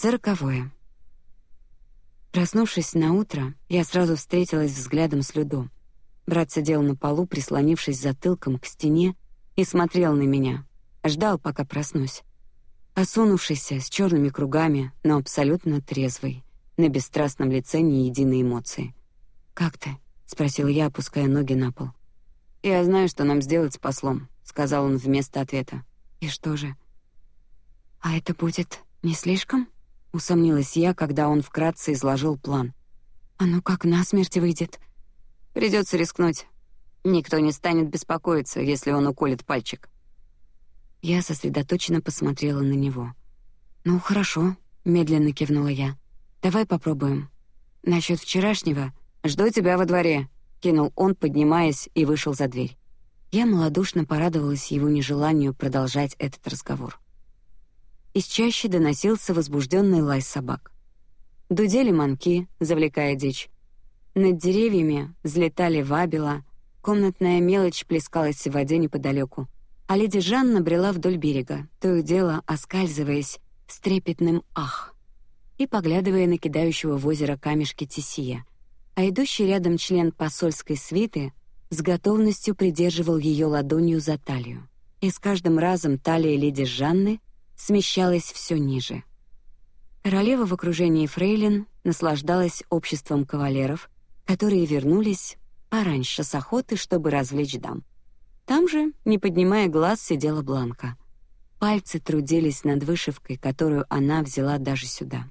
Сороковое. Проснувшись на утро, я сразу встретилась взглядом с Людо. Брат сидел на полу, прислонившись затылком к стене, и смотрел на меня. Ждал, пока проснусь. Осунувшийся, с черными кругами, но абсолютно трезвый, на бесстрастном лице ни единой эмоции. Как ты? спросил я, опуская ноги на пол. Я знаю, что нам сделать с послом, сказал он вместо ответа. И что же? А это будет не слишком? Усомнилась я, когда он вкратце изложил план. А ну как на смерть выйдет? Придется рискнуть. Никто не станет беспокоиться, если он уколет пальчик. Я сосредоточенно посмотрела на него. Ну хорошо, медленно кивнула я. Давай попробуем. Насчет вчерашнего Жду тебя во дворе, кинул он, поднимаясь и вышел за дверь. Я малодушно порадовалась его нежеланию продолжать этот разговор. Из чащи доносился возбужденный лай собак. Дудели манки, завлекая дичь. Над деревьями взлетали вабила, комнатная мелочь плескалась в воде неподалеку, а леди Жанна брела вдоль берега, то и дело оскальзываясь с трепетным ах и поглядывая на кидающего в озеро камешки Тисия — а идущий рядом член посольской свиты с готовностью придерживал ее ладонью за талию. И с каждым разом талия леди Жанны смещалась все ниже. Королева в окружении фрейлин наслаждалась обществом кавалеров, которые вернулись пораньше с охоты, чтобы развлечь дам. Там же, не поднимая глаз, сидела Бланка. Пальцы трудились над вышивкой, которую она взяла даже сюда.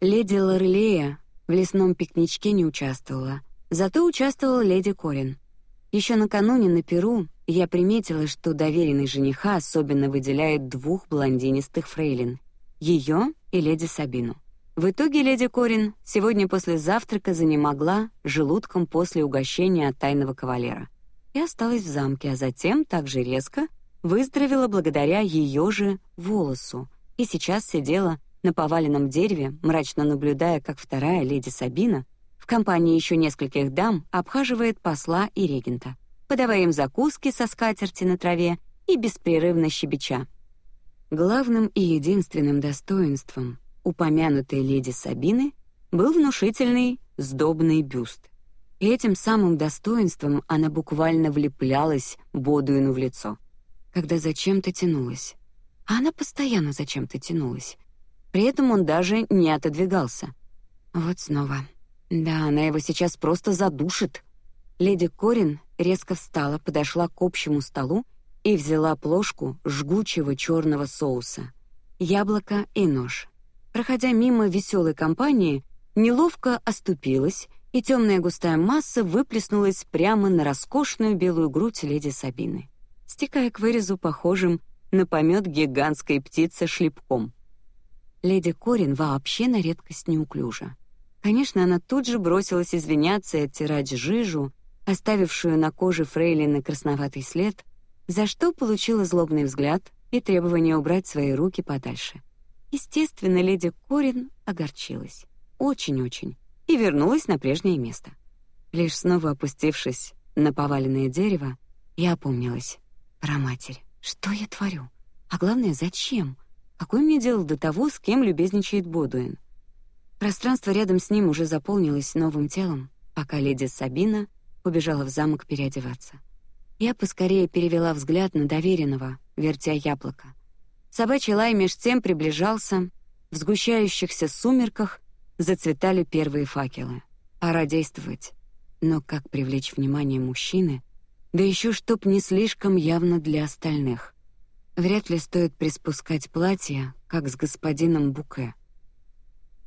Леди Лорелея в лесном пикничке не участвовала, зато участвовала леди Корин. Еще накануне на Перу я приметила, что доверенный жениха особенно выделяет двух блондинистых фрейлин, ее и леди Сабину. В итоге леди Корин сегодня после завтрака занемогла желудком после угощения от тайного кавалера и осталась в замке, а затем также резко выздоровела благодаря ее же волосу и сейчас сидела на поваленном дереве, мрачно наблюдая, как вторая леди Сабина в компании еще нескольких дам обхаживает посла и регента, подавая им закуски со скатерти на траве и беспрерывно щебеча. Главным и единственным достоинством упомянутой леди Сабины был внушительный сдобный бюст. И этим самым достоинством она буквально влеплялась Бодуину в лицо, когда зачем-то тянулась. А она постоянно зачем-то тянулась. При этом он даже не отодвигался. Вот снова. Да, она его сейчас просто задушит. Леди Корин резко встала, подошла к общему столу и взяла плошку жгучего черного соуса, яблоко и нож. Проходя мимо веселой компании, неловко оступилась, и темная густая масса выплеснулась прямо на роскошную белую грудь леди Сабины, стекая к вырезу, похожим на помет гигантской птицы шлепком. Леди Корин вообще на редкость неуклюжа. Конечно, она тут же бросилась извиняться и оттирать жижу, оставившую на коже фрейлины красноватый след, за что получила злобный взгляд и требование убрать свои руки подальше. Естественно, леди Корин огорчилась, очень-очень, и вернулась на прежнее место. Лишь снова опустившись на поваленное дерево, я опомнилась. Про матерь, что я творю? А главное, зачем? Какое мне дело до того, с кем любезничает Бодуин? Пространство рядом с ним уже заполнилось новым телом, пока леди Сабина убежала в замок переодеваться. Я поскорее перевела взгляд на доверенного, вертя яблоко. Собачий лай меж тем приближался. В сгущающихся сумерках зацветали первые факелы. Пора действовать. Но как привлечь внимание мужчины, да еще чтоб не слишком явно для остальных? Вряд ли стоит приспускать платье, как с господином Буке.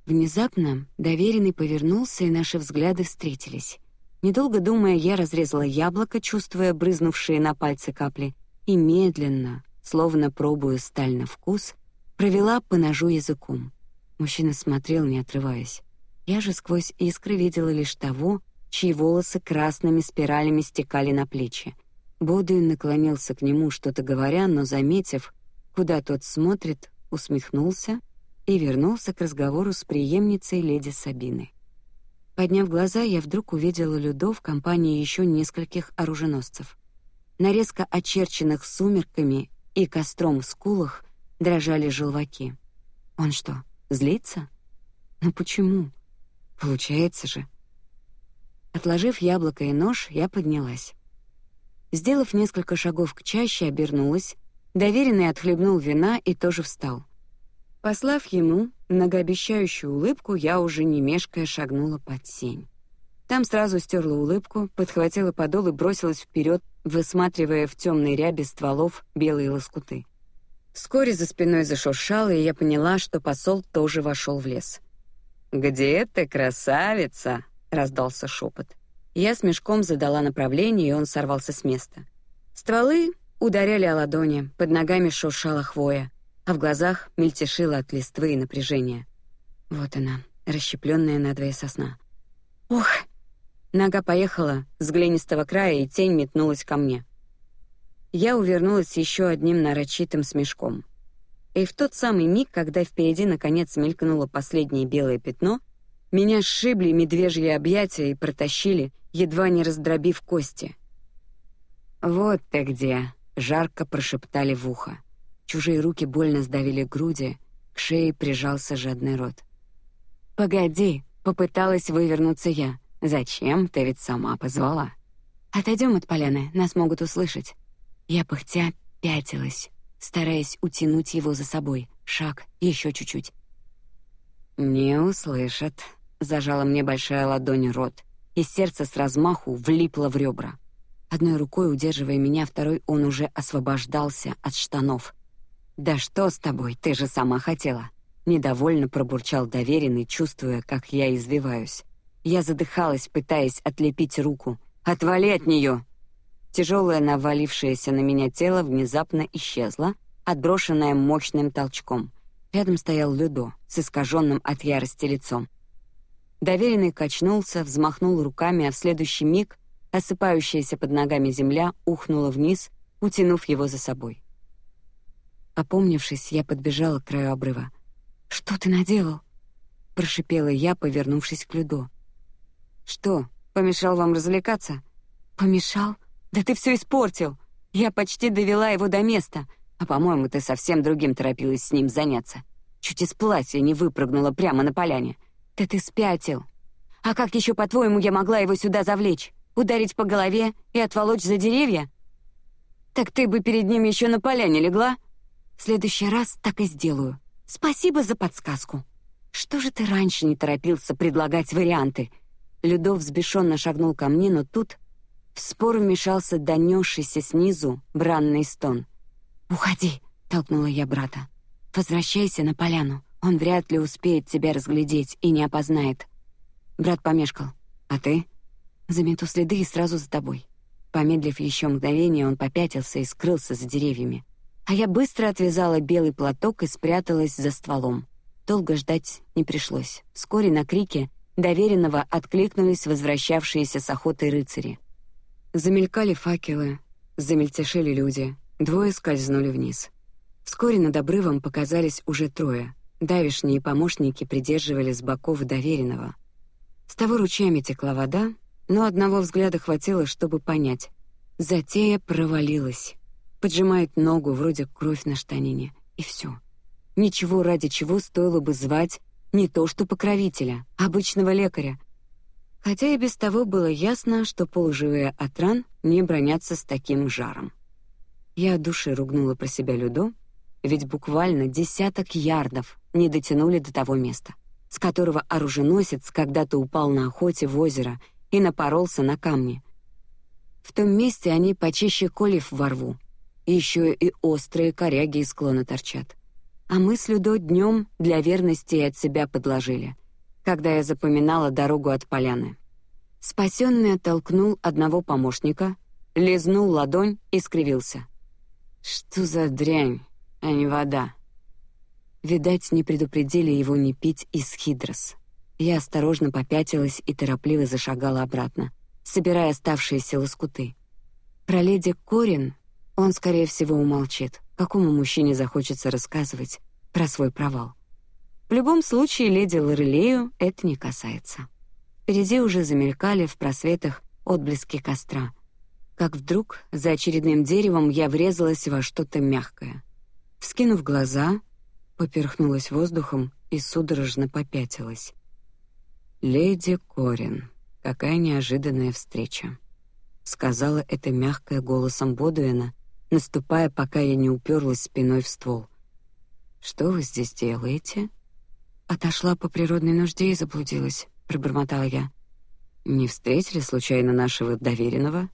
Внезапно доверенный повернулся, и наши взгляды встретились. Недолго думая, я разрезала яблоко, чувствуя брызнувшие на пальцы капли, и медленно, словно пробуя сталь на вкус, провела по ножу языком. Мужчина смотрел, не отрываясь. Я же сквозь искры видела лишь того, чьи волосы красными спиралями стекали на плечи — Бодуин наклонился к нему, что-то говоря, но заметив, куда тот смотрит, усмехнулся и вернулся к разговору с преемницей леди Сабины. Подняв глаза, я вдруг увидела Людо в компании еще нескольких оруженосцев. На резко очерченных сумерками и костром скулах дрожали желваки. Он что, Злится? Но почему? Получается же. Отложив яблоко и нож, я поднялась. Сделав несколько шагов к чаще, обернулась. Доверенный отхлебнул вина и тоже встал. Послав ему многообещающую улыбку, я уже не мешкая шагнула под сень. Там сразу стерла улыбку, подхватила подол и бросилась вперед, высматривая в темной рябе стволов белые лоскуты. Вскоре за спиной зашуршало, и я поняла, что посол тоже вошел в лес. «Где ты, красавица?» — раздался шепот. Я с мешком задала направление, и он сорвался с места. Стволы ударяли о ладони, под ногами шуршала хвоя, а в глазах мельтешило от листвы и напряжения. Вот она, расщепленная надвое сосна. Ох! Нога поехала с глинистого края, и тень метнулась ко мне. Я увернулась еще одним нарочитым смешком. И в тот самый миг, когда впереди наконец мелькнуло последнее белое пятно, меня сшибли медвежьи объятия и протащили, едва не раздробив кости. Вот ты где, жарко прошептали в ухо. Чужие руки больно сдавили груди, к шее прижался жадный рот. Погоди, попыталась вывернуться я. Зачем? Ты ведь сама позвала. Отойдем от поляны, нас могут услышать. Я пыхтя пятилась, стараясь утянуть его за собой. Шаг, еще чуть-чуть. Не услышат. Зажала мне большая ладонь рот, и сердце с размаху влипло в ребра. Одной рукой удерживая меня, второй он уже освобождался от штанов. Да что с тобой? Ты же сама хотела. Недовольно пробурчал доверенный, чувствуя, как я извиваюсь. Я задыхалась, пытаясь отлепить руку. Отвали от нее! Тяжелое навалившееся на меня тело внезапно исчезло, отброшенное мощным толчком. Рядом стоял Людо с искаженным от ярости лицом. Доверенный качнулся, взмахнул руками, а в следующий миг осыпающаяся под ногами земля ухнула вниз, утянув его за собой. Опомнившись, я подбежала к краю обрыва. Что ты наделал? прошипела я, повернувшись к Людо. Что, помешал вам развлекаться? Помешал? Да ты все испортил. Я почти довела его до места, а по-моему, ты совсем другим торопилась с ним заняться. Чуть из платья не выпрыгнула прямо на поляне. Да ты спятил. А как еще по-твоему я могла его сюда завлечь? Ударить по голове и отволочь за деревья? Так ты бы перед ним еще на поляне легла. Следующий раз так и сделаю. Спасибо за подсказку. Что же ты раньше не торопился предлагать варианты? Людов взбешенно шагнул ко мне, но тут в спор вмешался донесшийся снизу бранный стон. «Уходи!» — толкнула я брата. «Возвращайся на поляну. Он вряд ли успеет тебя разглядеть и не опознает». Брат помешкал. «А ты?» «Замету следы и сразу за тобой». Помедлив еще мгновение, он попятился и скрылся за деревьями. А я быстро отвязала белый платок и спряталась за стволом. Долго ждать не пришлось. Вскоре на крики доверенного откликнулись возвращавшиеся с охоты рыцари. Замелькали факелы, замельтешили люди, двое скользнули вниз. Вскоре над обрывом показались уже трое. Давишние помощники придерживали с боков доверенного. С того ручьями текла вода, но одного взгляда хватило, чтобы понять. Затея провалилась. Поджимает ногу, вроде кровь на штанине, и все. Ничего ради чего стоило бы звать не то что покровителя, обычного лекаря, хотя и без того было ясно, что полуживые от ран не бронятся с таким жаром. Я от души ругнула про себя Людо, ведь буквально десяток ярдов не дотянули до того места, с которого оруженосец когда-то упал на охоте в озеро и напоролся на камни. В том месте они почище колев во рву, еще и острые коряги из склона торчат. А мы с Людо днем для верности от себя подложили — когда я запоминала дорогу от поляны. Спасенный оттолкнул одного помощника, лизнул ладонь и скривился. Что за дрянь, а не вода? Видать, не предупредили его не пить из хидрос. Я осторожно попятилась и торопливо зашагала обратно, собирая оставшиеся лоскуты. Про леди Корин он, скорее всего, умолчит. Какому мужчине захочется рассказывать про свой провал? В любом случае леди Лорелею это не касается. Впереди уже замелькали в просветах отблески костра. Как вдруг за очередным деревом я врезалась во что-то мягкое. Вскинув глаза, поперхнулась воздухом и судорожно попятилась. «Леди Корин, какая неожиданная встреча!» Сказала это мягкое голосом Бодуэна, наступая, пока я не уперлась спиной в ствол. «Что вы здесь делаете?» «Отошла по природной нужде и заблудилась», — пробормотала я. «Не встретили случайно нашего доверенного?»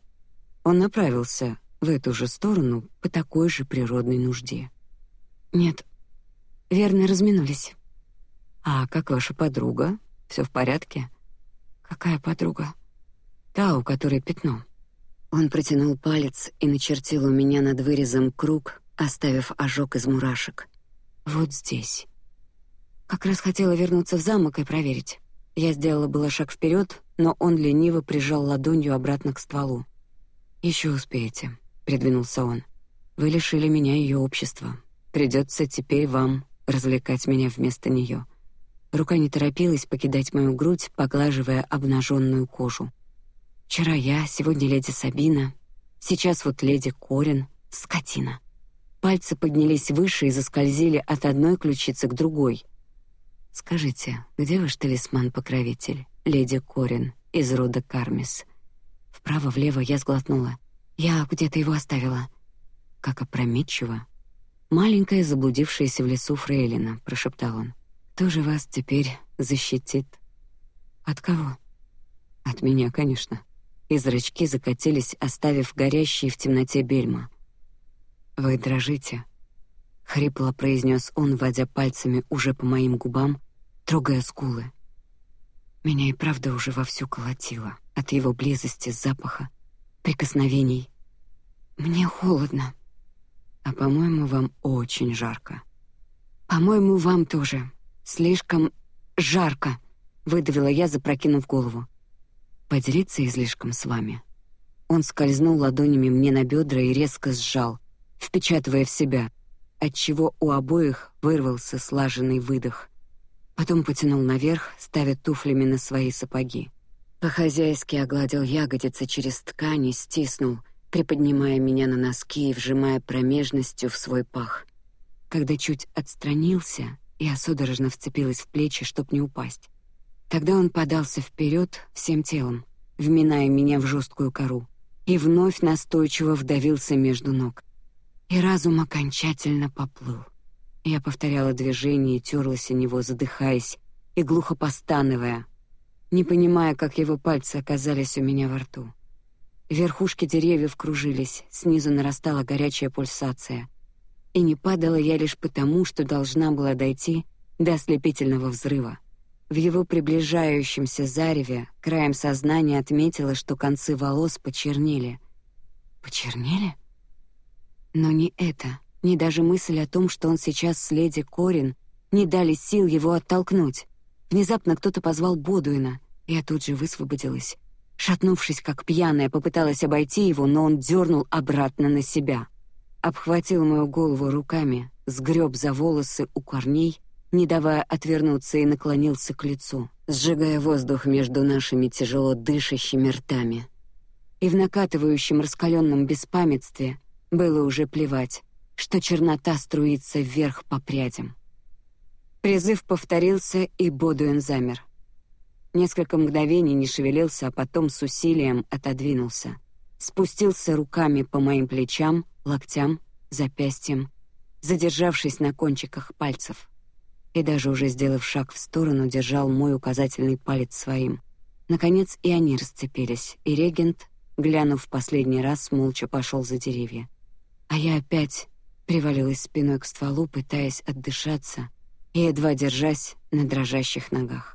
Он направился в эту же сторону по такой же природной нужде. «Нет, верно разминулись». «А как ваша подруга? Все в порядке?» «Какая подруга?» «Та, у которой пятно». Он протянул палец и начертил у меня над вырезом круг, оставив ожог из мурашек. Вот здесь. Как раз хотела вернуться в замок и проверить. Я сделала было шаг вперед, но он лениво прижал ладонью обратно к стволу. Еще успеете, придвинулся он. Вы лишили меня ее общества. Придется теперь вам развлекать меня вместо нее. Рука не торопилась покидать мою грудь, поглаживая обнаженную кожу. Вчера я, сегодня леди Сабина, сейчас вот леди Корин, скотина. Пальцы поднялись выше и заскользили от одной ключицы к другой. Скажите, где ваш талисман-покровитель, леди Корин из рода Кармис? Вправо-влево я сглотнула. Я где-то его оставила. Как опрометчиво. Маленькая заблудившаяся в лесу фрейлина, прошептал он. Кто же вас теперь защитит? От кого? От меня, конечно. И зрачки закатились, оставив горящие в темноте бельма. Вы дрожите, хрипло произнес он, водя пальцами уже по моим губам, трогая скулы. Меня и правда уже вовсю колотило от его близости, запаха, прикосновений. Мне холодно, а по-моему вам очень жарко. По-моему вам тоже слишком жарко, выдавила я, запрокинув голову. Поделиться излишком с вами. Он скользнул ладонями мне на бедра и резко сжал, впечатывая в себя, от чего у обоих вырвался слаженный выдох. Потом потянул наверх, ставя туфлями на свои сапоги. По-хозяйски огладил ягодицы через ткань и стиснул, приподнимая меня на носки и вжимая промежностью в свой пах. Когда чуть отстранился, я судорожно вцепилась в плечи, чтоб не упасть. Тогда он подался вперед всем телом, вминая меня в жесткую кору, и вновь настойчиво вдавился между ног и разум окончательно поплыл. Я повторяла движение и терлась о него, задыхаясь и глухо постановая, не понимая, как его пальцы оказались у меня во рту. Верхушки деревьев кружились, снизу нарастала горячая пульсация, и не падала я лишь потому, что должна была дойти до ослепительного взрыва. В его приближающемся зареве краем сознания отметила, что концы волос почернели. Почернели? Но ни это, ни даже мысль о том, что он сейчас с леди Корин, не дали сил его оттолкнуть. Внезапно кто-то позвал Бодуина, и я тут же высвободилась. Шатнувшись, как пьяная, попыталась обойти его, но он дернул обратно на себя, обхватил мою голову руками, сгреб за волосы у корней, не давая отвернуться, и наклонился к лицу, сжигая воздух между нашими тяжело дышащими ртами. И в накатывающем раскаленном беспамятстве было уже плевать, что чернота струится вверх по прядям. Призыв повторился, и Бодуэн замер. Несколько мгновений не шевелился, а потом с усилием отодвинулся, спустился руками по моим плечам, локтям, запястьям, задержавшись на кончиках пальцев, и даже уже сделав шаг в сторону, держал мой указательный палец своим. Наконец и они расцепились, и регент, глянув в последний раз, молча пошел за деревья а я опять привалилась спиной к стволу, пытаясь отдышаться и едва держась на дрожащих ногах.